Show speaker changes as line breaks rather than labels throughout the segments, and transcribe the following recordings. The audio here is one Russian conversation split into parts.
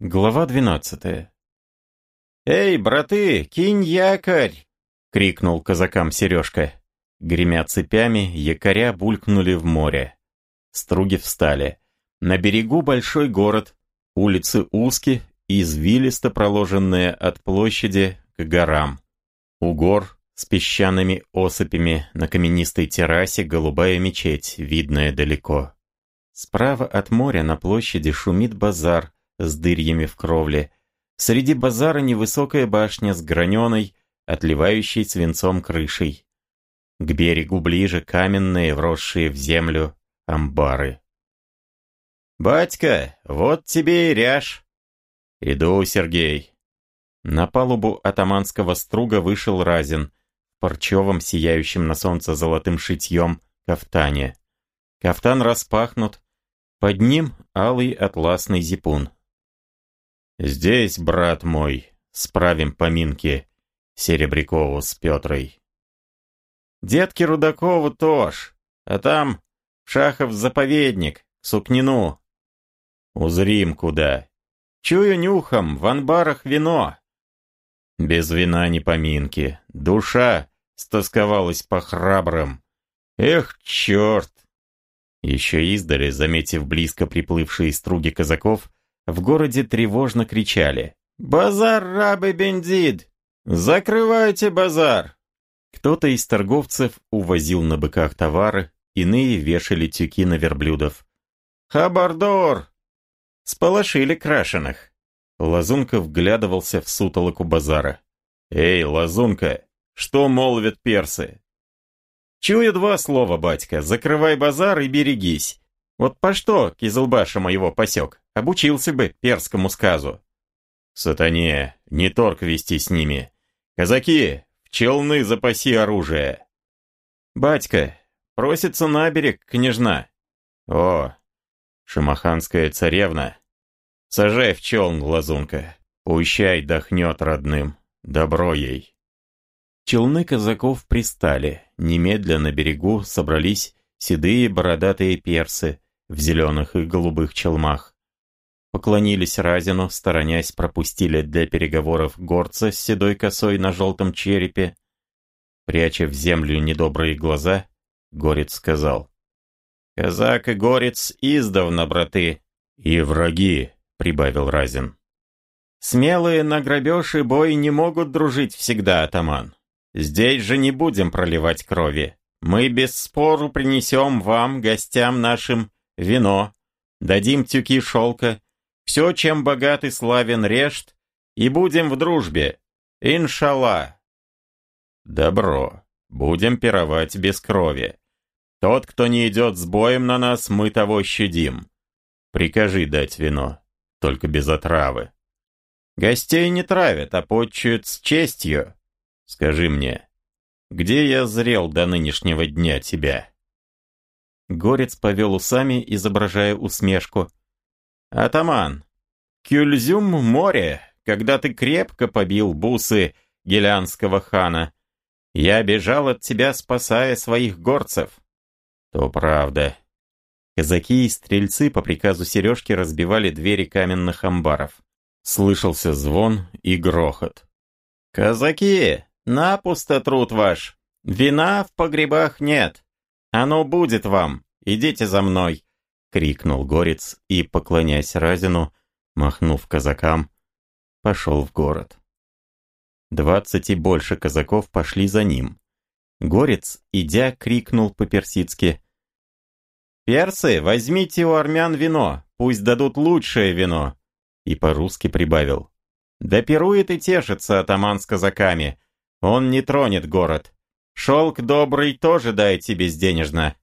Глава двенадцатая. «Эй, браты, кинь якорь!» — крикнул казакам Сережка. Гремя цепями, якоря булькнули в море. Струги встали. На берегу большой город, улицы узкие, извилисто проложенные от площади к горам. У гор с песчаными осыпями на каменистой террасе голубая мечеть, видная далеко. Справа от моря на площади шумит базар, с дырьями в кровле. Среди базара невысокая башня с граненой, отливающей свинцом крышей. К берегу ближе каменные, вросшие в землю, амбары. «Батька, вот тебе и ряж!» «Иду, Сергей!» На палубу атаманского струга вышел Разин в сияющем на солнце золотым шитьем, кафтане. Кафтан распахнут, под ним алый атласный зипун. Здесь, брат мой, справим поминки Серебрякову с Петрой. Детки Рудакову тоже, а там Шахов заповедник, Сукнину. Узрим куда. Чую нюхом, в анбарах вино. Без вина не поминки, душа стосковалась по храбрым. Эх, черт! Еще издали, заметив близко приплывшие струги казаков, в городе тревожно кричали «Базар, рабы, бендит! Закрывайте базар!» Кто-то из торговцев увозил на быках товары, иные вешали тюки на верблюдов. «Хабардор!» Сполошили крашеных. Лазунка вглядывался в сутолоку базара. «Эй, Лазунка, что молвят персы?» «Чую два слова, батька, закрывай базар и берегись. Вот по что Кизылбаша моего посек?» Обучился бы перскому сказу. Сатане, не торг вести с ними. Казаки, в челны запаси оружие. Батька, просится на берег, княжна. О, шамаханская царевна. Сажай в челн, лазунка. Пущай дохнет родным. Добро ей. Челны казаков пристали. Немедленно на берегу собрались седые бородатые персы в зеленых и голубых челмах поклонились Разину, сторонясь пропустили для переговоров горца с седой косой на желтом черепе. Пряча в землю недобрые глаза, Горец сказал. «Казак и горец издавна, браты, и враги», — прибавил Разин. «Смелые на грабеж и бой не могут дружить всегда, атаман. Здесь же не будем проливать крови. Мы без спору принесем вам, гостям нашим, вино, дадим тюки шелка, все, чем богат и славен решт, и будем в дружбе. Иншалла. Добро. Будем пировать без крови. Тот, кто не идет с боем на нас, мы того щадим. Прикажи дать вино, только без отравы. Гостей не травят, а почуют с честью. Скажи мне, где я зрел до нынешнего дня тебя?» Горец повел усами, изображая усмешку, «Атаман, Кюльзюм море, когда ты крепко побил бусы гелянского хана. Я бежал от тебя, спасая своих горцев». «То правда». Казаки и стрельцы по приказу Сережки разбивали двери каменных амбаров. Слышался звон и грохот. «Казаки, напусто труд ваш. Вина в погребах нет. Оно будет вам. Идите за мной. — крикнул горец и, поклоняясь Разину, махнув казакам, пошел в город. Двадцать и больше казаков пошли за ним. Горец, идя, крикнул по-персидски. «Персы, возьмите у армян вино, пусть дадут лучшее вино!» И по-русски прибавил. «Да пирует и тешится атаман с казаками, он не тронет город. Шелк добрый тоже дайте безденежно,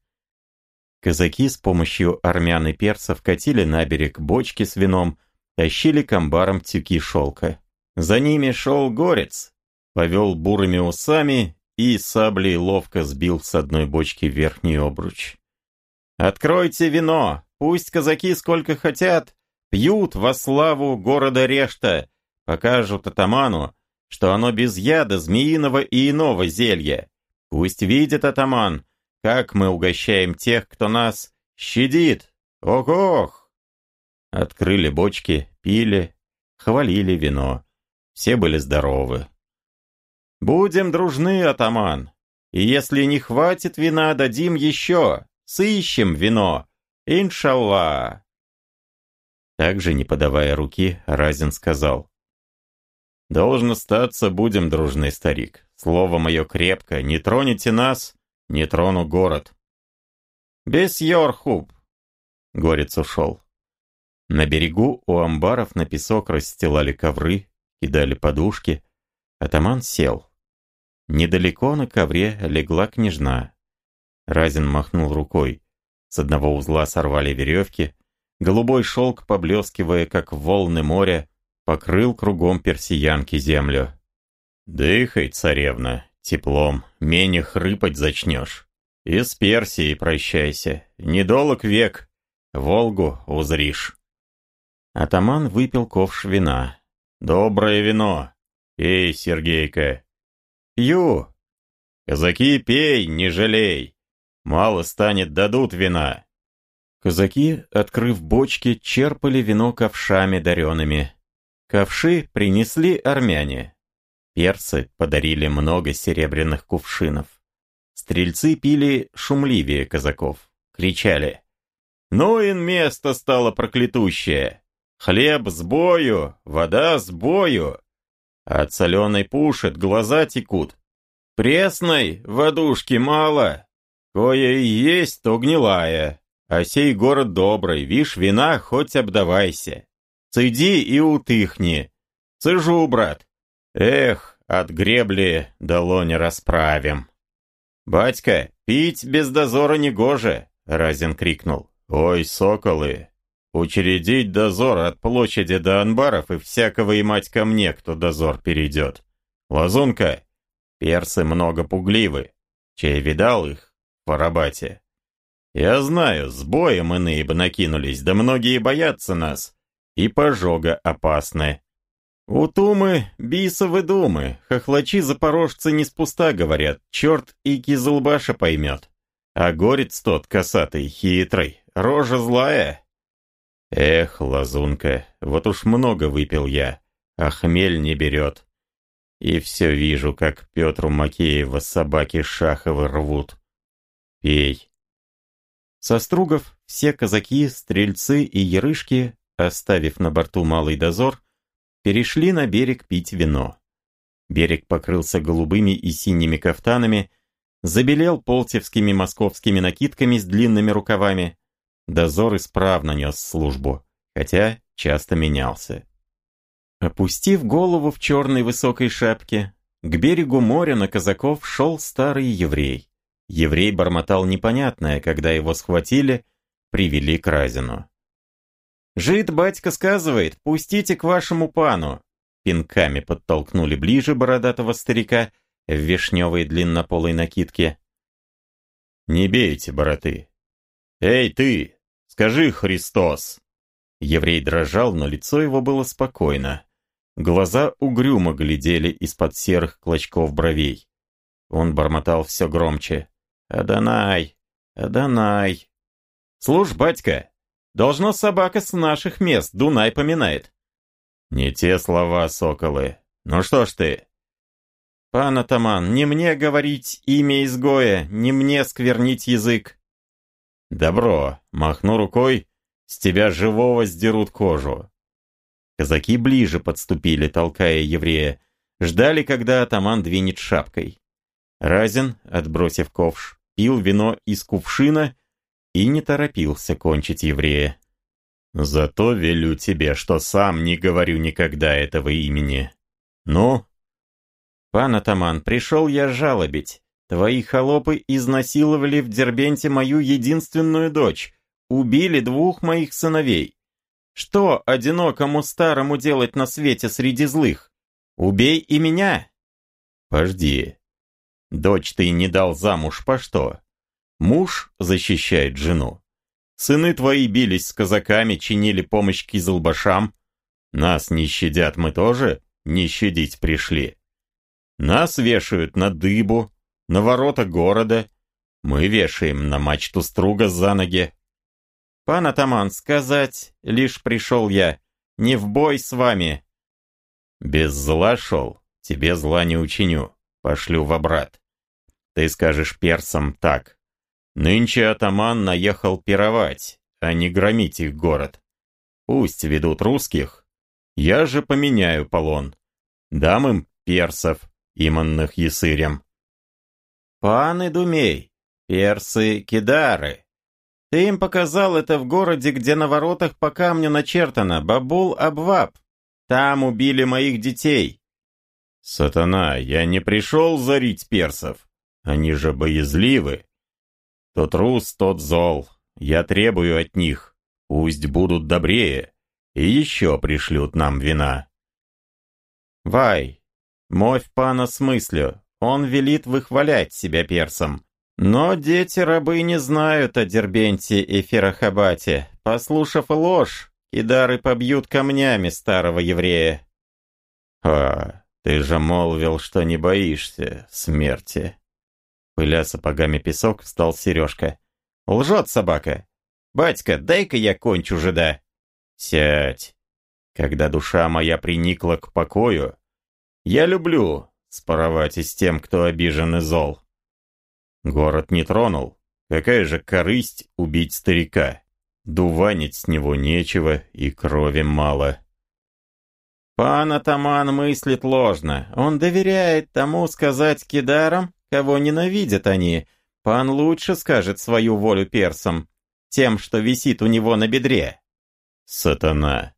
Казаки с помощью армян и перцев катили на берег бочки с вином, тащили к амбарам тюки шелка. За ними шел горец, повел бурыми усами и саблей ловко сбил с одной бочки верхний обруч. «Откройте вино! Пусть казаки сколько хотят, пьют во славу города Решта, покажут атаману, что оно без яда, змеиного и иного зелья. Пусть видит атаман, как мы угощаем тех, кто нас щадит! Ох-ох!» Открыли бочки, пили, хвалили вино. Все были здоровы. «Будем дружны, атаман, и если не хватит вина, дадим еще, сыщем вино, иншаллах!» Также, не подавая руки, Разин сказал. «Должно статься, будем дружны, старик. Слово мое крепко, не тронете нас, не трону город». «Без йорхуб!» Горец ушел. На берегу у амбаров на песок расстилали ковры, кидали подушки. Атаман сел. Недалеко на ковре легла княжна. Разин махнул рукой. С одного узла сорвали веревки. Голубой шелк, поблескивая, как волны моря, покрыл кругом персиянки землю. «Дыхай, царевна, теплом, менее хрыпать зачнешь. И с Персией прощайся, недолг век, Волгу узришь». Атаман выпил ковш вина. «Доброе вино! Эй, Сергейка!» «Пью!» «Казаки, пей, не жалей! Мало станет, дадут вина!» Казаки, открыв бочки, черпали вино ковшами дареными. Ковши принесли армяне. Персы подарили много серебряных кувшинов. Стрельцы пили шумливее казаков, кричали. «Ну и место стало проклятущее!» Хлеб с бою, вода с бою. От соленой пушит, глаза текут. Пресной водушки мало. Кое и есть, то гнилая. А сей город добрый, вишь, вина хоть обдавайся. Цыди и утыхни. Цыжу, брат. Эх, от гребли долони расправим. «Батька, пить без дозора не гоже!» — Разин крикнул. «Ой, соколы, Учредить дозор от площади до анбаров и всякого имать ко мне, кто дозор перейдет. Лазунка, персы много пугливы. Чей видал их в Арабате? Я знаю, с боем иные бы накинулись, да многие боятся нас. И пожога опасны. У Тумы бисовы думы, хохлачи-запорожцы не спуста говорят, черт и кизылбаша поймет. А горец тот косатый, хитрый, рожа злая, Эх, лазунка, вот уж много выпил я, а хмель не берет. И все вижу, как Петру Макеева собаки Шаховы рвут. Пей. Со стругов все казаки, стрельцы и ярышки, оставив на борту малый дозор, перешли на берег пить вино. Берег покрылся голубыми и синими кафтанами, забелел полтевскими московскими накидками с длинными рукавами, Дозор исправно нес службу, хотя часто менялся. Опустив голову в черной высокой шапке, к берегу моря на казаков шел старый еврей. Еврей бормотал непонятное, когда его схватили, привели к Разину. «Жид, батька, сказывает, пустите к вашему пану!» Пинками подтолкнули ближе бородатого старика в вишневой длиннополой накидке. «Не бейте, бороты!» «Эй, ты! Скажи, Христос!» Еврей дрожал, но лицо его было спокойно. Глаза угрюмо глядели из-под серых клочков бровей. Он бормотал все громче. «Адонай! Адонай!» «Слушь, батька, должно собака с наших мест, Дунай поминает». «Не те слова, соколы. Ну что ж ты?» «Пан атаман, не мне говорить имя изгоя, не мне сквернить язык. «Добро!» — махну рукой, «с тебя живого сдерут кожу!» Казаки ближе подступили, толкая еврея, ждали, когда атаман двинет шапкой. Разин, отбросив ковш, пил вино из кувшина и не торопился кончить еврея. «Зато велю тебе, что сам не говорю никогда этого имени. Ну?» «Пан атаман, пришел я жалобить. Твои холопы изнасиловали в Дербенте мою единственную дочь, убили двух моих сыновей. Что одинокому старому делать на свете среди злых? Убей и меня!» «Пожди. Дочь ты не дал замуж по что? Муж защищает жену. Сыны твои бились с казаками, чинили помощь кизылбашам. Нас не щадят, мы тоже не щадить пришли. Нас вешают на дыбу, на ворота города. Мы вешаем на мачту струга за ноги. Пан атаман, сказать, лишь пришел я. не в бой с вами!» «Без зла шел, тебе зла не учиню, пошлю в обрат. Ты скажешь персам так. Нынче атаман наехал пировать, а не громить их город. Пусть ведут русских, я же поменяю полон. Дам им персов, иманных ясырем». «Пан Идумей, персы кидары!» Ты им показал это в городе, где на воротах по камню начертано «Бабул-Абваб». Там убили моих детей.
Сатана, я не пришел зарить персов. Они же боязливы. Тот рус, тот зол. Я требую от них. Пусть будут добрее. И еще пришлют нам вина.
Вай, мовь пана смыслю. Он велит выхвалять себя персом. Но дети-рабы не знают о Дербенте и Ферахабате. Послушав ложь, кидары побьют камнями старого еврея.
А, ты же молвил, что не боишься смерти.
Пыля сапогами песок, встал Сережка. Лжет собака. Батька, дай-ка я кончу жида.
Сядь. Когда душа моя приникла к покою, я люблю споровать и с тем, кто обижен и зол. Город не тронул. Какая же корысть убить старика? Дуванить с него нечего и крови мало.
Пан атаман мыслит ложно. Он доверяет тому сказать кидарам, кого ненавидят они. Пан лучше скажет свою волю персам, тем, что висит у него на бедре.
Сатана,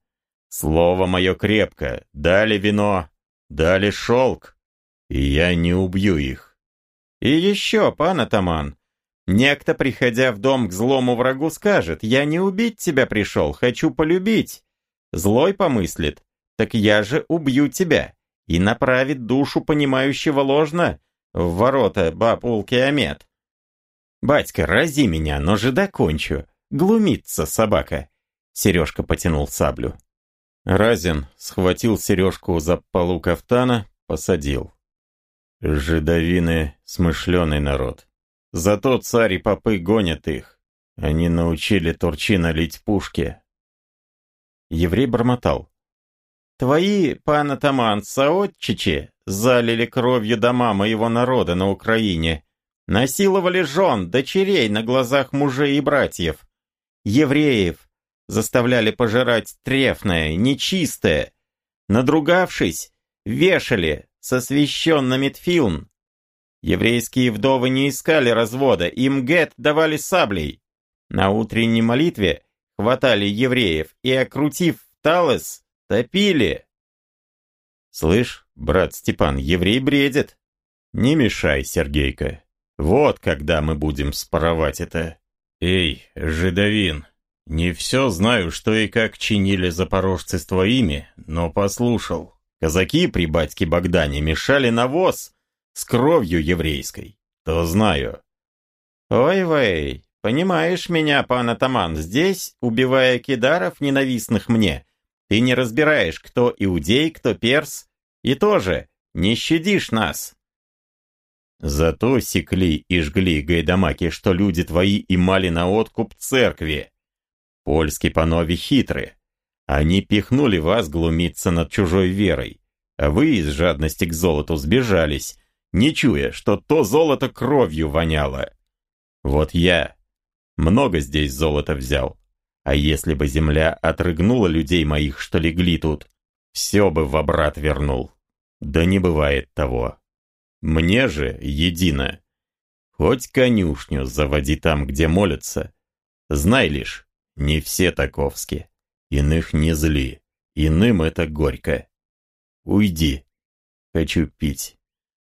слово мое крепко, дали вино, дали шелк, и я не убью их.
И еще, пан атаман, некто, приходя в дом к злому врагу, скажет, «Я не убить тебя пришел, хочу полюбить». Злой помыслит, «Так я же убью тебя» и направит душу понимающего ложно в ворота баб Улкиамет. «Батька, рази меня, но же докончу. Глумится собака». Сережка потянул саблю.
Разин схватил Сережку за полу кафтана, посадил. Жидовины — смышленый народ. Зато царь и попы гонят их. Они научили Турчина лить пушки.
Еврей бормотал. «Твои, пан атаман, соотчичи, залили кровью дома моего народа на Украине, насиловали жен, дочерей на глазах мужей и братьев, евреев, заставляли пожирать трефное, нечистое, надругавшись, вешали, со священными тфилн. Еврейские вдовы не искали развода, им гет давали саблей. На утренней молитве хватали евреев и, окрутив талес, топили. Слышь, брат Степан, еврей бредит.
Не мешай, Сергейка. Вот когда мы будем споровать это. Эй, жидовин, не все знаю, что и как чинили запорожцы с твоими, но послушал. Казаки при батьке Богдане мешали навоз с кровью еврейской. То знаю.
Ой-вей, понимаешь меня, пан атаман, здесь, убивая кидаров, ненавистных мне, ты не разбираешь, кто иудей, кто перс, и тоже не щадишь нас.
Зато секли и жгли гайдамаки, что люди твои имали на откуп церкви. Польские панове хитрые. Они пихнули вас глумиться над чужой верой, а вы из жадности к золоту сбежались, не чуя, что то золото кровью воняло. Вот я много здесь золота взял, а если бы земля отрыгнула людей моих, что легли тут, все бы в обрат вернул. Да не бывает того. Мне же едино. Хоть конюшню заводи там, где молятся. Знай лишь, не все таковски. Иных не зли, иным это горько. Уйди, хочу пить.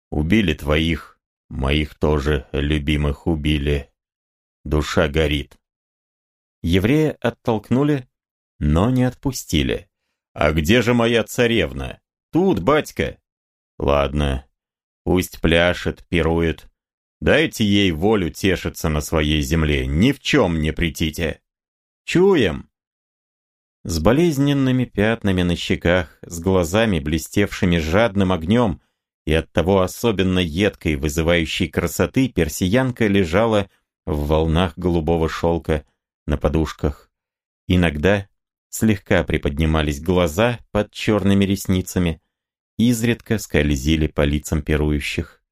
Убили твоих, моих тоже любимых убили. Душа горит.
Еврея оттолкнули, но не отпустили.
«А где же моя царевна?» «Тут, батька». «Ладно, пусть пляшет, пирует. Дайте ей волю тешиться на своей земле, ни в чем не притите». «Чуем!»
с болезненными пятнами на щеках, с глазами, блестевшими жадным огнем, и оттого особенно едкой, вызывающей красоты, персиянка лежала в волнах голубого шелка на подушках. Иногда, слегка приподнимались глаза под черными ресницами, изредка скользили по лицам пирующих.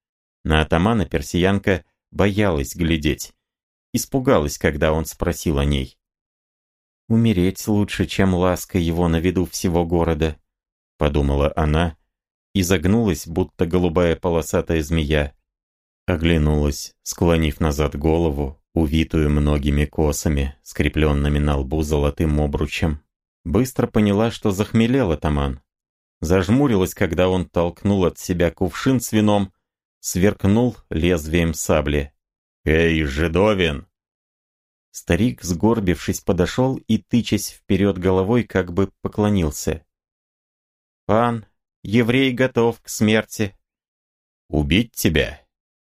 На атамана персиянка боялась глядеть. Испугалась, когда он спросил о ней. «Умереть лучше, чем ласка его на виду всего города», — подумала она, и загнулась, будто голубая полосатая змея. Оглянулась, склонив назад голову, увитую многими косами, скрепленными на лбу золотым обручем. Быстро поняла, что захмелел атаман. Зажмурилась, когда он толкнул от себя кувшин с вином, сверкнул лезвием сабли. «Эй, жидовин!» Старик, сгорбившись, подошел и, тычась вперед головой, как бы поклонился. «Пан, еврей готов к смерти». «Убить тебя?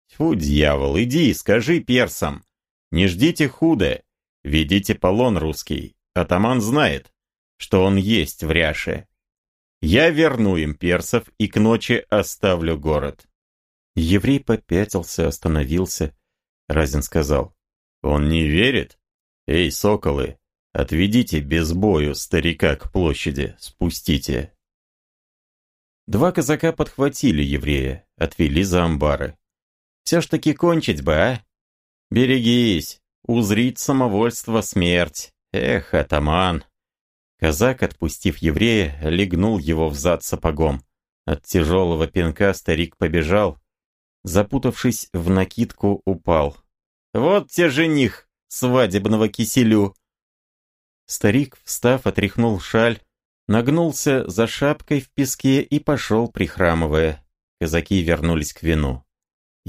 Тьфу, дьявол, иди, скажи персам. Не ждите худо, ведите полон русский. Атаман знает, что он есть в Ряше. Я верну им персов и к ночи оставлю город». Еврей попятился, остановился. Разин сказал. «Он не верит? Эй, соколы, отведите без бою старика к площади, спустите». Два казака подхватили еврея, отвели за амбары. «Все ж таки кончить бы, а? Берегись, узрит самовольство смерть. Эх, атаман!» Казак, отпустив еврея, легнул его в зад сапогом. От тяжелого пинка старик побежал, запутавшись в накидку, упал. Вот те жених свадебного киселю. Старик, встав, отряхнул шаль, нагнулся за шапкой в песке и пошел, прихрамывая. Казаки вернулись к вину.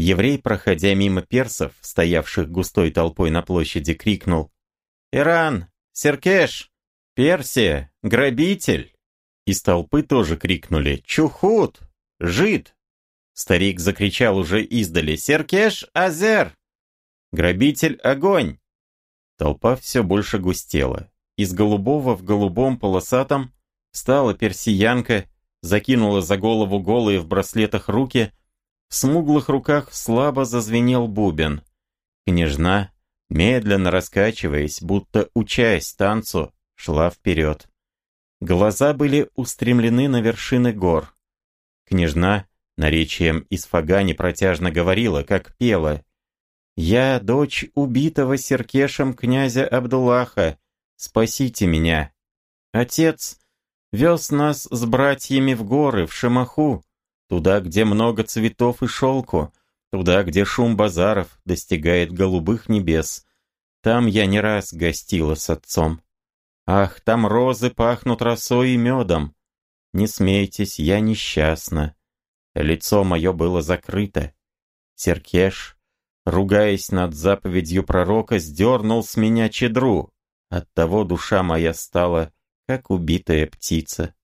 Еврей, проходя мимо персов, стоявших густой толпой на площади, крикнул «Иран! Серкеш! Персия! Грабитель!» Из толпы тоже крикнули «Чухут! Жид!» Старик закричал уже издали «Серкеш! Азер!» Грабитель, огонь!» Толпа все больше густела. Из голубого в голубом полосатом стала персиянка, закинула за голову голые в браслетах руки, в смуглых руках слабо зазвенел бубен. Княжна, медленно раскачиваясь, будто учась танцу, шла вперед. Глаза были устремлены на вершины гор. Княжна наречием из Фагани протяжно говорила, как пела, я дочь убитого Серкешем князя Абдуллаха. Спасите меня. Отец вез нас с братьями в горы, в Шамаху, туда, где много цветов и шелку, туда, где шум базаров достигает голубых небес. Там я не раз гостила с отцом. Ах, там розы пахнут росой и медом. Не смейтесь, я несчастна. Лицо мое было закрыто. Серкеш ругаясь над заповедью пророка, сдернул с меня чедру. Оттого душа моя стала, как убитая птица.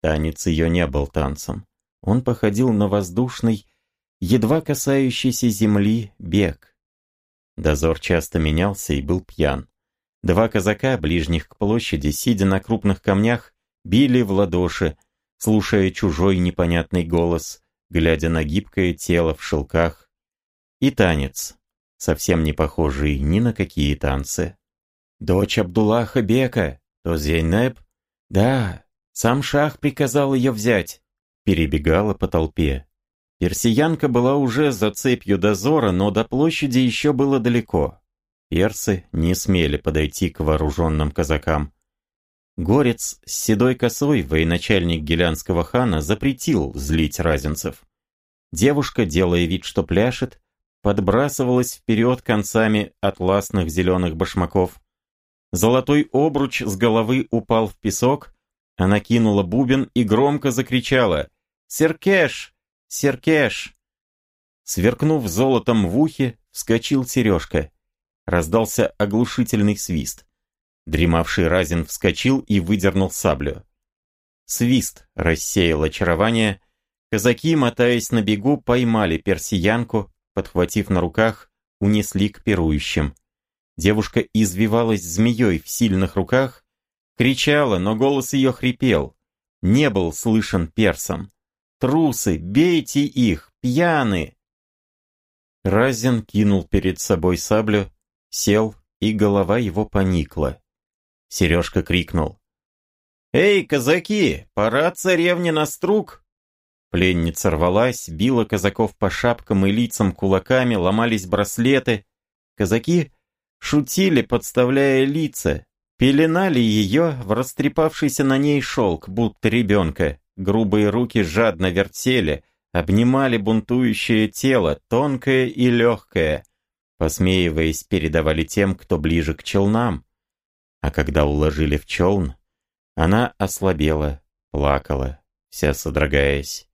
Танец ее не был танцем. Он походил на воздушный, едва касающийся земли, бег. Дозор часто менялся и был пьян. Два казака, ближних к площади, сидя на крупных камнях, били в ладоши, слушая чужой непонятный голос, глядя на гибкое тело в шелках, и танец, совсем не похожий ни на какие танцы. Дочь Абдуллаха Бека, то Зейнеп? Да, сам шах приказал ее взять. Перебегала по толпе. Персиянка была уже за цепью дозора, но до площади еще было далеко. Персы не смели подойти к вооруженным казакам. Горец с седой косой, военачальник гелянского хана, запретил злить разинцев. Девушка, делая вид, что пляшет, подбрасывалась вперед концами атласных зеленых башмаков. Золотой обруч с головы упал в песок, она кинула бубен и громко закричала «Серкеш! Серкеш!». Сверкнув золотом в ухе, вскочил сережка. Раздался оглушительный свист. Дремавший Разин вскочил и выдернул саблю. Свист рассеял очарование. Казаки, мотаясь на бегу, поймали персиянку, подхватив на руках, унесли к пирующим. Девушка извивалась змеей в сильных руках, кричала, но голос ее хрипел. Не был слышен персом. «Трусы, бейте их, пьяны!» Разин кинул перед собой саблю, сел, и голова его поникла. Сережка крикнул. «Эй, казаки, пора царевне на струк!» Пленница рвалась, била казаков по шапкам и лицам кулаками, ломались браслеты. Казаки шутили, подставляя лица, пеленали ее в растрепавшийся на ней шелк, будто ребенка. Грубые руки жадно вертели, обнимали бунтующее тело, тонкое и легкое, посмеиваясь, передавали тем, кто ближе к челнам. А когда уложили в челн, она ослабела, плакала, вся содрогаясь.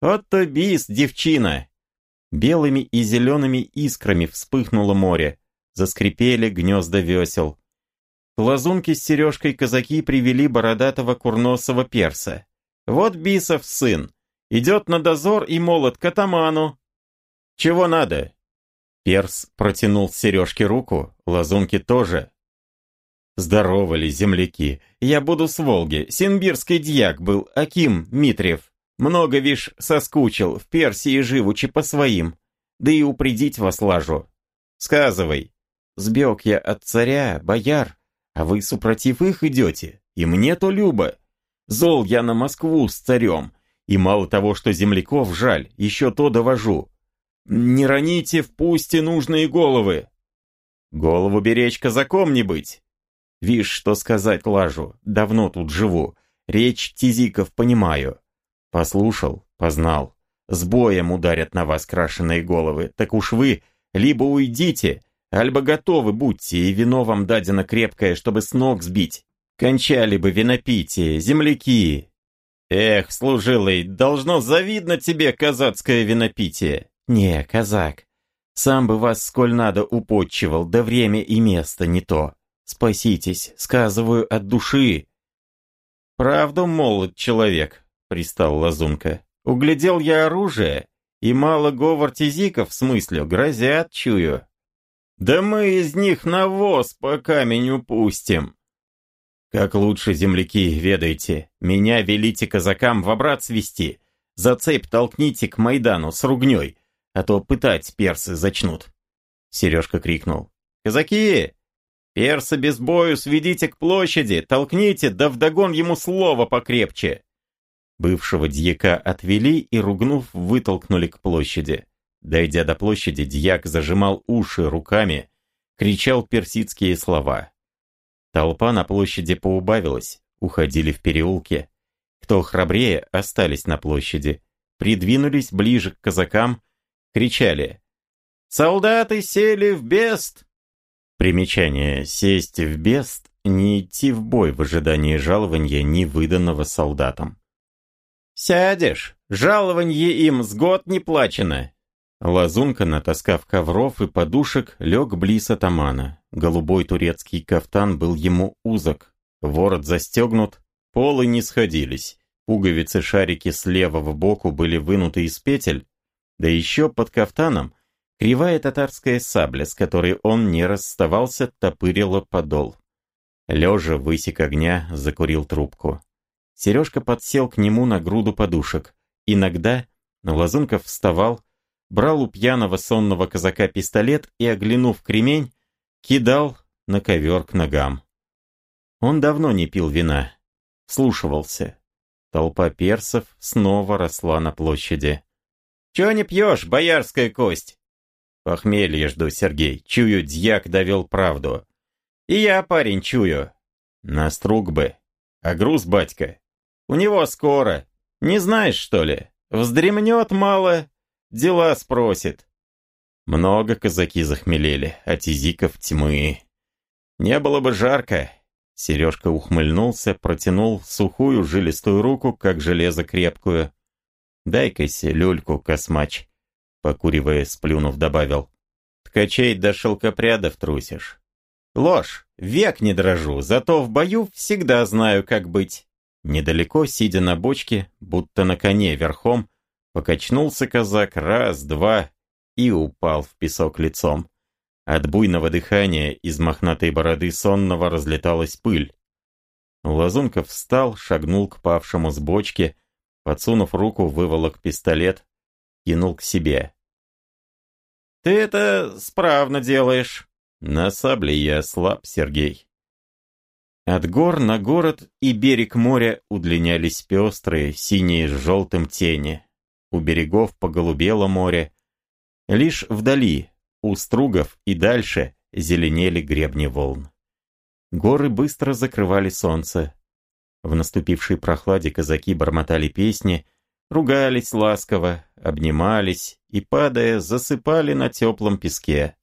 «Вот-то бис, девчина!» Белыми и зелеными искрами вспыхнуло море, заскрипели гнезда весел. К лазунке с сережкой казаки привели бородатого курносого перса. «Вот бисов сын, идет на дозор и молот к атаману». «Чего надо?» Перс протянул сережке руку, лазунки тоже, Здоровали земляки. Я буду с Волги. Симбирский дьяк был, Аким Митрев. Много, вишь, соскучил, в Персии живучи по своим. Да и упредить вас лажу. Сказывай. Сбег я от царя, бояр, а вы супротив их идете, и мне то любо. Зол я на Москву с царем, и мало того, что земляков жаль, еще то довожу. Не роните в пусте нужные головы. Голову беречь казаком не быть. Вишь, что сказать лажу, давно тут живу, речь тизиков понимаю. Послушал, познал. С боем ударят на вас крашеные головы, так уж вы либо уйдите, альбо готовы будьте, и вино вам дадено крепкое, чтобы с ног сбить. Кончали бы винопитие, земляки. Эх, служилый, должно завидно тебе казацкое винопитие. Не, казак, сам бы вас сколь надо употчевал, да время и место не то. Спаситесь, сказываю от души. Правду молод человек, пристал Лазунка. Углядел я оружие, и мало говор тизиков в смысле, грозят, чую. Да мы из них навоз по каменю пустим. Как лучше, земляки, ведайте, меня велите казакам в обрат свести, за цепь толкните к Майдану с ругней, а то пытать персы зачнут. Сережка крикнул. «Казаки, Перса без бою сведите к площади, толкните, да вдогон ему слово покрепче. Бывшего дьяка отвели и, ругнув, вытолкнули к площади. Дойдя до площади, дьяк зажимал уши руками, кричал персидские слова. Толпа на площади поубавилась, уходили в переулки. Кто храбрее, остались на площади, придвинулись ближе к казакам, кричали «Солдаты сели в бест!» Примечание. Сесть в бест, не идти в бой в ожидании жалования, не выданного солдатам. «Сядешь! Жалованье им с год не плачено!» Лазунка, натаскав ковров и подушек, лег близ атамана. Голубой турецкий кафтан был ему узок, ворот застегнут, полы не сходились, пуговицы-шарики с левого боку были вынуты из петель, да еще под кафтаном Кривая татарская сабля, с которой он не расставался, топырила подол. Лежа высек огня, закурил трубку. Сережка подсел к нему на груду подушек. Иногда Лазунков вставал, брал у пьяного сонного казака пистолет и, оглянув кремень, кидал на ковер к ногам. Он давно не пил вина, слушивался. Толпа персов снова росла на площади. «Чего не пьешь, боярская кость?» Похмелье жду, Сергей. Чую, дьяк довел правду. И я, парень, чую. На струк бы. А груз, батька? У него скоро. Не знаешь, что ли? Вздремнет мало, дела спросит. Много казаки захмелели, а тизиков тьмы. Не было бы жарко. Сережка ухмыльнулся, протянул сухую жилистую руку, как железо крепкую. «Дай-ка люльку, космач» покуривая, сплюнув, добавил. «Ткачей до шелкопрядов трусишь». «Ложь! Век не дрожу, зато в бою всегда знаю, как быть». Недалеко, сидя на бочке, будто на коне верхом, покачнулся казак раз, два и упал в песок лицом. От буйного дыхания из мохнатой бороды сонного разлеталась пыль. Лазунков встал, шагнул к павшему с бочки, подсунув руку, выволок пистолет, кинул к себе. «Ты это справно делаешь». «На сабле я слаб, Сергей». От гор на город и берег моря удлинялись пестрые, синие с желтым тени. У берегов поголубело море. Лишь вдали, у стругов и дальше, зеленели гребни волн. Горы быстро закрывали солнце. В наступившей прохладе казаки бормотали песни, ругались ласково, обнимались и, падая, засыпали на теплом песке.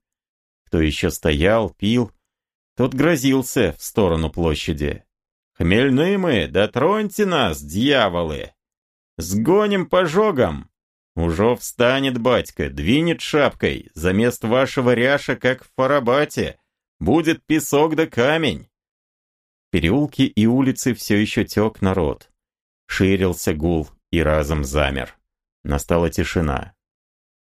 Кто еще стоял, пил, тот грозился в сторону площади. «Хмельны мы, дотроньте нас, дьяволы! Сгоним пожогом! Уже встанет батька, двинет шапкой, за мест вашего ряша, как в Фарабате, будет песок да камень!» Переулки и улицы все еще тек народ. Ширился гул и разом замер. Настала тишина.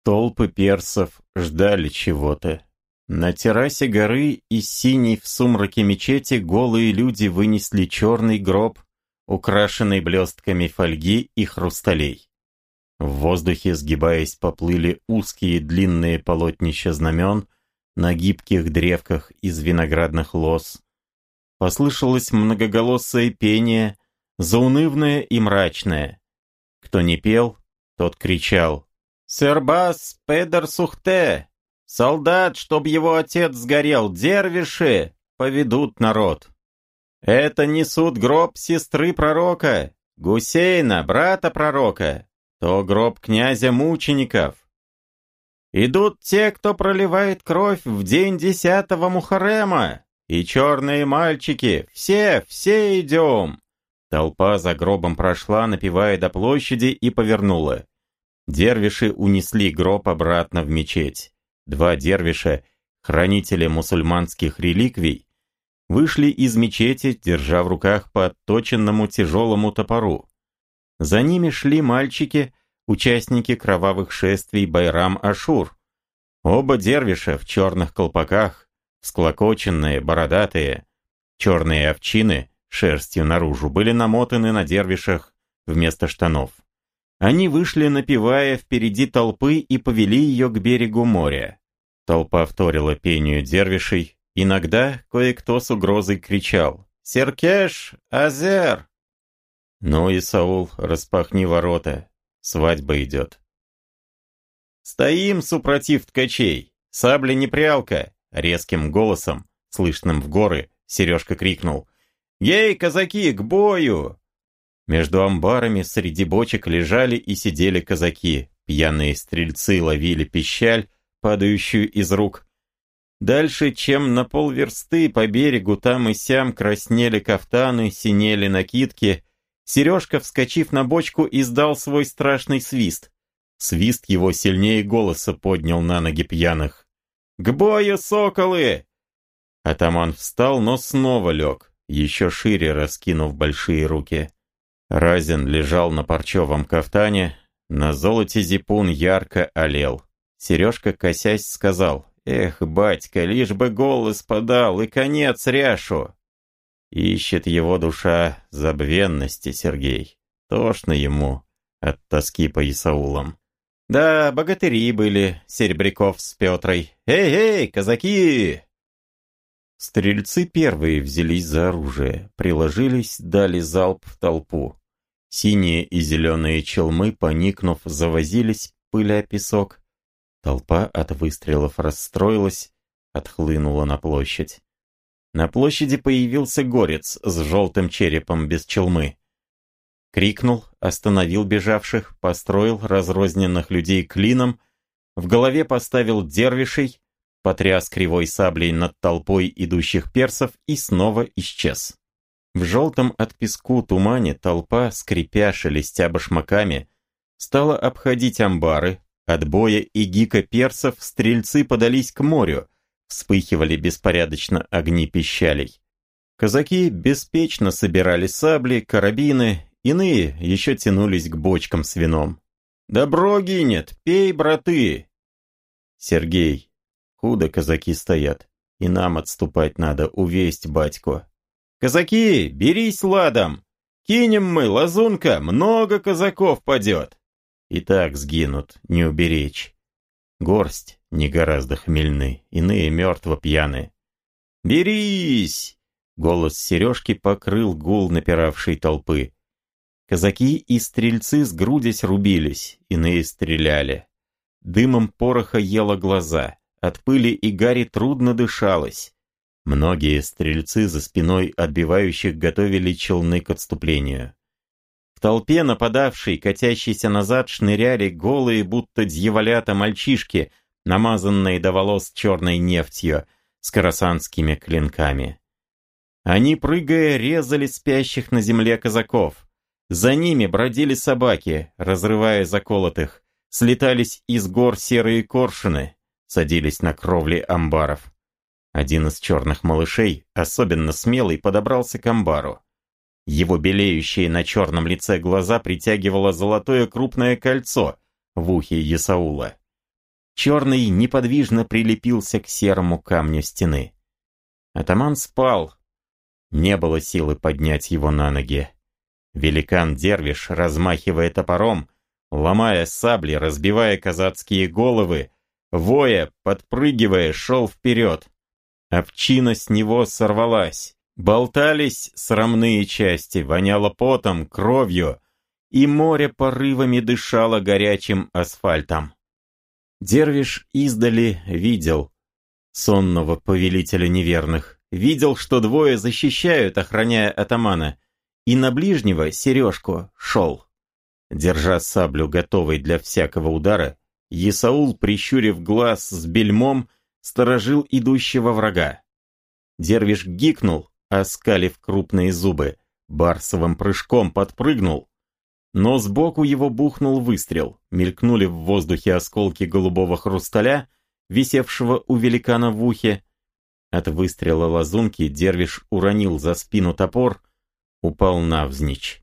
Толпы персов ждали чего-то. На террасе горы из синей в сумраке мечети голые люди вынесли черный гроб, украшенный блестками фольги и хрусталей. В воздухе, сгибаясь, поплыли узкие длинные полотнища знамен на гибких древках из виноградных лоз. Послышалось многоголосое пение, заунывное и мрачное. Кто не пел, тот кричал «Сербас педер сухте!» Солдат, чтоб его отец сгорел, дервиши, поведут народ. Это несут гроб сестры пророка, Гусейна, брата пророка, то гроб князя мучеников. Идут те, кто проливает кровь в день десятого Мухарема, и черные мальчики, все, все идем. Толпа за гробом прошла, напевая до площади, и повернула. Дервиши унесли гроб обратно в мечеть. Два дервиша, хранители мусульманских реликвий, вышли из мечети, держа в руках по отточенному тяжелому топору. За ними шли мальчики, участники кровавых шествий Байрам-Ашур. Оба дервиша в черных колпаках, склокоченные, бородатые. Черные овчины, шерстью наружу, были намотаны на дервишах вместо штанов. Они вышли, напевая впереди толпы и повели ее к берегу моря. Толпа вторила пению дервишей. Иногда кое-кто с угрозой кричал «Серкеш! Азер!» «Ну и, Саул, распахни ворота. Свадьба идет». «Стоим, супротив ткачей! Сабля не прялка!» Резким голосом, слышным в горы, Сережка крикнул «Ей, казаки, к бою!» Между амбарами среди бочек лежали и сидели казаки. Пьяные стрельцы ловили пищаль, падающую из рук. Дальше, чем на полверсты по берегу там и сям краснели кафтаны, синели накидки, Сережка, вскочив на бочку, издал свой страшный свист. Свист его сильнее голоса поднял на ноги пьяных. «К бою, соколы!» Атаман встал, но снова лег, еще шире раскинув большие руки. Разин лежал на парчевом кафтане, на золоте зипун ярко олел. Сережка, косясь, сказал, «Эх, батька, лишь бы голос подал, и конец ряшу!» Ищет его душа забвенности, Сергей. Тошно ему от тоски по Исаулам. Да, богатыри были, Серебряков с Петрой. «Эй-эй, казаки!» Стрельцы первые взялись за оружие, приложились, дали залп в толпу. Синие и зеленые челмы, поникнув, завозились, пыля песок. Толпа от выстрелов расстроилась, отхлынула на площадь. На площади появился горец с желтым черепом без челмы. Крикнул, остановил бежавших, построил разрозненных людей клином, в голове поставил дервишей, потряс кривой саблей над толпой идущих персов и снова исчез. В желтом от песку тумане толпа, скрипя, шелестя башмаками, стала обходить амбары, от боя и гика персов стрельцы подались к морю, вспыхивали беспорядочно огни пищалей. Казаки беспечно собирали сабли, карабины, иные еще тянулись к бочкам с вином. «Добро гинет, пей, браты!» Сергей, Худо казаки стоят. И нам отступать надо, увесть батьку. Казаки, берись ладом! Кинем мы, лазунка, много казаков падет. И так сгинут, не уберечь. Горсть не гораздо хмельны, иные мертво пьяны. Берись! Голос Сережки покрыл гул напиравшей толпы. Казаки и стрельцы сгрудясь рубились, иные стреляли. Дымом пороха ело глаза, от пыли и гари трудно дышалось. Многие стрельцы за спиной отбивающих готовили челны к отступлению. В толпе нападавшей, катящейся назад, шныряли голые, будто дьяволята мальчишки, намазанные до волос черной нефтью, с карасанскими клинками. Они, прыгая, резали спящих на земле казаков. За ними бродили собаки, разрывая заколотых. Слетались из гор серые коршуны, садились на кровли амбаров. Один из черных малышей, особенно смелый, подобрался к амбару. Его белеющие на черном лице глаза притягивало золотое крупное кольцо в ухе Есаула. Черный неподвижно прилепился к серому камню стены. Атаман спал. Не было силы поднять его на ноги. Великан-дервиш, размахивая топором, ломая сабли, разбивая казацкие головы, воя, подпрыгивая, шел вперед. Овчина с него сорвалась. Болтались срамные части, воняло потом, кровью, и море порывами дышало горячим асфальтом. Дервиш издали видел сонного повелителя неверных, видел, что двое защищают, охраняя атамана, и на ближнего, Сережку, шел. Держа саблю, готовой для всякого удара, Есаул, прищурив глаз с бельмом, сторожил идущего врага. Дервиш гикнул, оскалив крупные зубы, барсовым прыжком подпрыгнул, но сбоку его бухнул выстрел, мелькнули в воздухе осколки голубого хрусталя, висевшего у великана в ухе. От выстрела лазунки Дервиш уронил за спину топор, упал навзничь.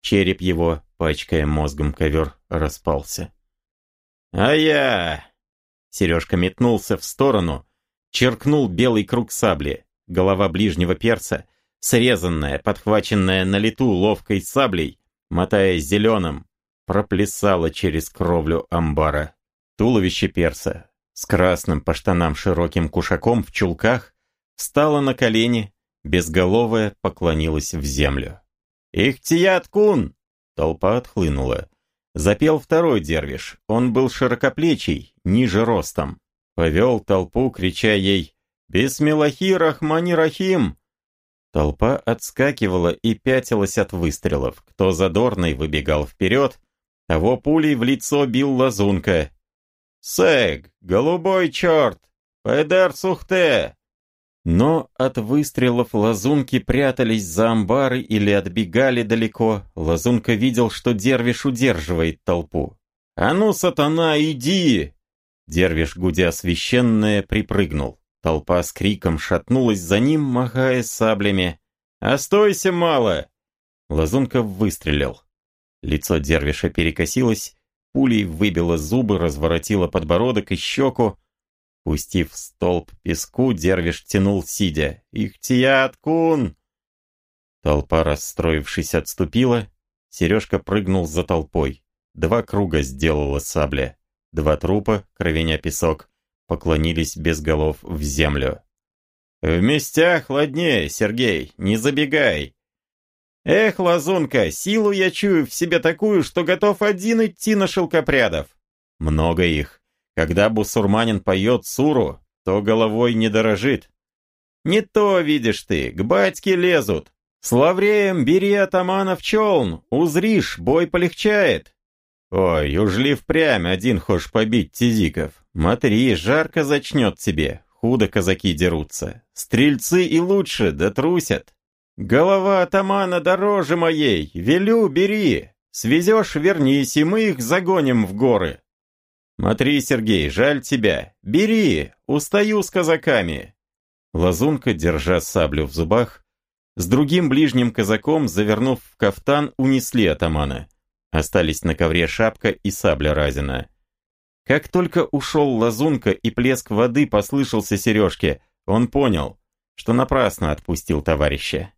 Череп его, пачкая мозгом ковер, распался. «А я!» Сережка метнулся в сторону, черкнул белый круг сабли. Голова ближнего перца, срезанная, подхваченная на лету ловкой саблей, мотая зеленым, проплясала через кровлю амбара. Туловище перца с красным по штанам широким кушаком в чулках встало на колени, безголовая поклонилась в землю. «Ихтият-кун!» Толпа отхлынула. Запел второй дервиш. Он был широкоплечий, ниже ростом. Повел толпу, крича ей «Бисмиллахи рахмани рахим!» Толпа отскакивала и пятилась от выстрелов. Кто задорный выбегал вперед, того пулей в лицо бил лазунка. «Сэг! Голубой черт! Пайдар Сухте!» Но от выстрелов лазунки прятались за амбары или отбегали далеко. Лазунка видел, что Дервиш удерживает толпу. «А ну, сатана, иди!» Дервиш, гудя священное, припрыгнул. Толпа с криком шатнулась за ним, махая саблями. «Остойся, мало!» Лазунка выстрелил. Лицо Дервиша перекосилось, пулей выбило зубы, разворотило подбородок и щеку, Пустив столб песку, дервиш тянул сидя. «Ихтият, кун!» Толпа, расстроившись, отступила. Сережка прыгнул за толпой. Два круга сделала сабля. Два трупа, кровеня песок, поклонились без голов в землю. «В местях холоднее, Сергей, не забегай!» «Эх, лазунка, силу я чую в себе такую, что готов один идти на шелкопрядов!» «Много их. Когда бусурманин поет суру, то головой не дорожит. Не то, видишь ты, к батьке лезут. С лавреем бери атамана в челн, узришь, бой полегчает. Ой, ужли впрямь один хошь побить тизиков. Матри, жарко зачнет тебе, худо казаки дерутся. Стрельцы и лучше, да трусят. Голова атамана дороже моей, велю, бери. Свезешь, вернись, и мы их загоним в горы. «Смотри, Сергей, жаль тебя. Бери, устаю с казаками». Лазунка, держа саблю в зубах, с другим ближним казаком, завернув в кафтан, унесли атамана. Остались на ковре шапка и сабля Разина. Как только ушел Лазунка и плеск воды послышался Сережке, он понял, что напрасно отпустил товарища.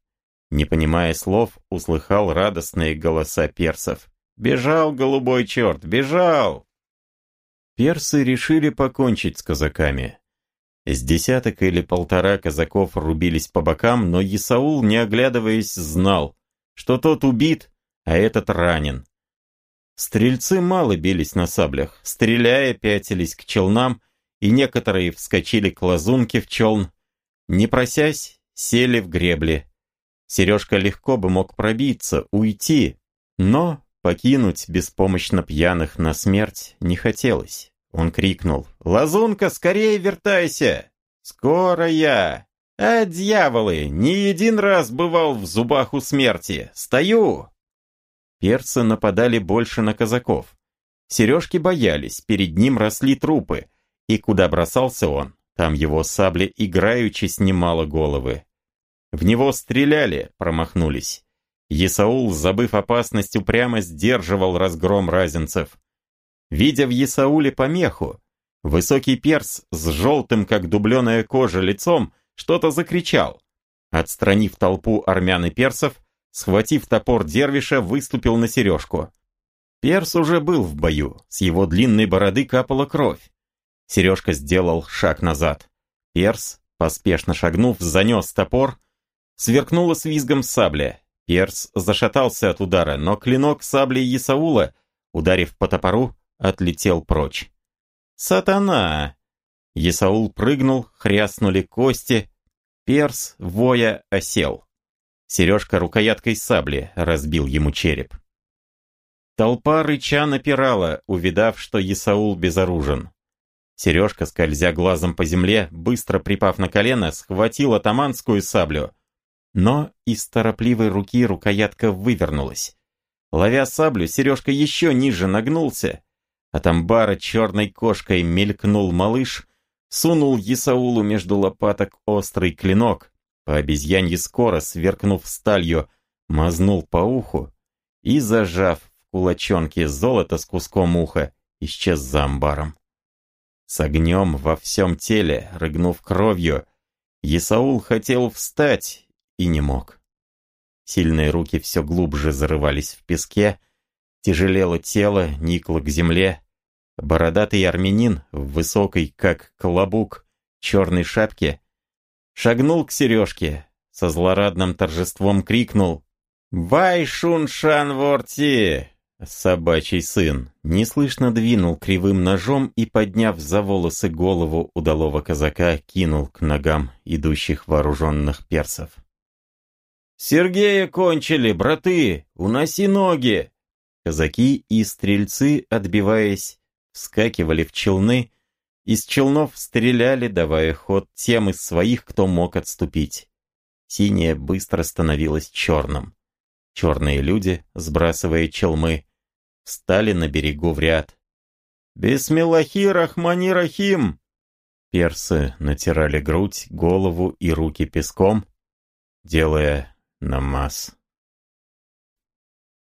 Не понимая слов, услыхал радостные голоса персов. «Бежал, голубой черт, бежал!» персы решили покончить с казаками. С десяток или полтора казаков рубились по бокам, но Исаул, не оглядываясь, знал, что тот убит, а этот ранен. Стрельцы мало бились на саблях, стреляя, пятились к челнам, и некоторые вскочили к лазунке в челн. Не просясь, сели в гребли. Сережка легко бы мог пробиться, уйти, но покинуть беспомощно пьяных на смерть не хотелось. Он крикнул «Лазунка, скорее вертайся! Скоро я! А, дьяволы, не один раз бывал в зубах у смерти! Стою!» Перцы нападали больше на казаков. Сережки боялись, перед ним росли трупы, и куда бросался он, там его сабли играючи снимало головы. В него стреляли, промахнулись. Есаул, забыв опасность, упрямо сдерживал разгром разинцев. Видя в Есауле помеху, высокий перс с желтым, как дубленая кожа, лицом что-то закричал. Отстранив толпу армян и персов, схватив топор дервиша, выступил на сережку. Перс уже был в бою, с его длинной бороды капала кровь. Сережка сделал шаг назад. Перс, поспешно шагнув, занес топор, сверкнула с визгом сабля. Перс зашатался от удара, но клинок сабли Исаула, ударив по топору, отлетел прочь. «Сатана!» Исаул прыгнул, хряснули кости. Перс, воя, осел. Сережка рукояткой сабли разбил ему череп. Толпа рыча напирала, увидав, что Исаул безоружен. Сережка, скользя глазом по земле, быстро припав на колено, схватил атаманскую саблю. Но из торопливой руки рукоятка вывернулась. Ловя саблю, Сережка еще ниже нагнулся. От амбара черной кошкой мелькнул малыш, сунул Исаулу между лопаток острый клинок, по обезьянье скоро, сверкнув сталью, мазнул по уху и, зажав в кулачонке золото с куском уха, исчез за амбаром. С огнем во всем теле, рыгнув кровью, Исаул хотел встать и не мог. Сильные руки все глубже зарывались в песке, тяжелело тело, никло к земле. Бородатый армянин в высокой, как колобук, черной шапке шагнул к сережке, со злорадным торжеством крикнул «Вай, Шуншан Ворти!» Собачий сын неслышно двинул кривым ножом и, подняв за волосы голову удалого казака, кинул к ногам идущих вооруженных персов. «Сергея кончили, браты! Уноси ноги!» Казаки и стрельцы, отбиваясь, вскакивали в челны, из челнов стреляли, давая ход тем из своих, кто мог отступить. Синее быстро становилось черным. Черные люди, сбрасывая челмы, встали на берегу в ряд. «Бисмиллахи рахмани рахим!» Персы натирали грудь, голову и руки песком, делая намаз.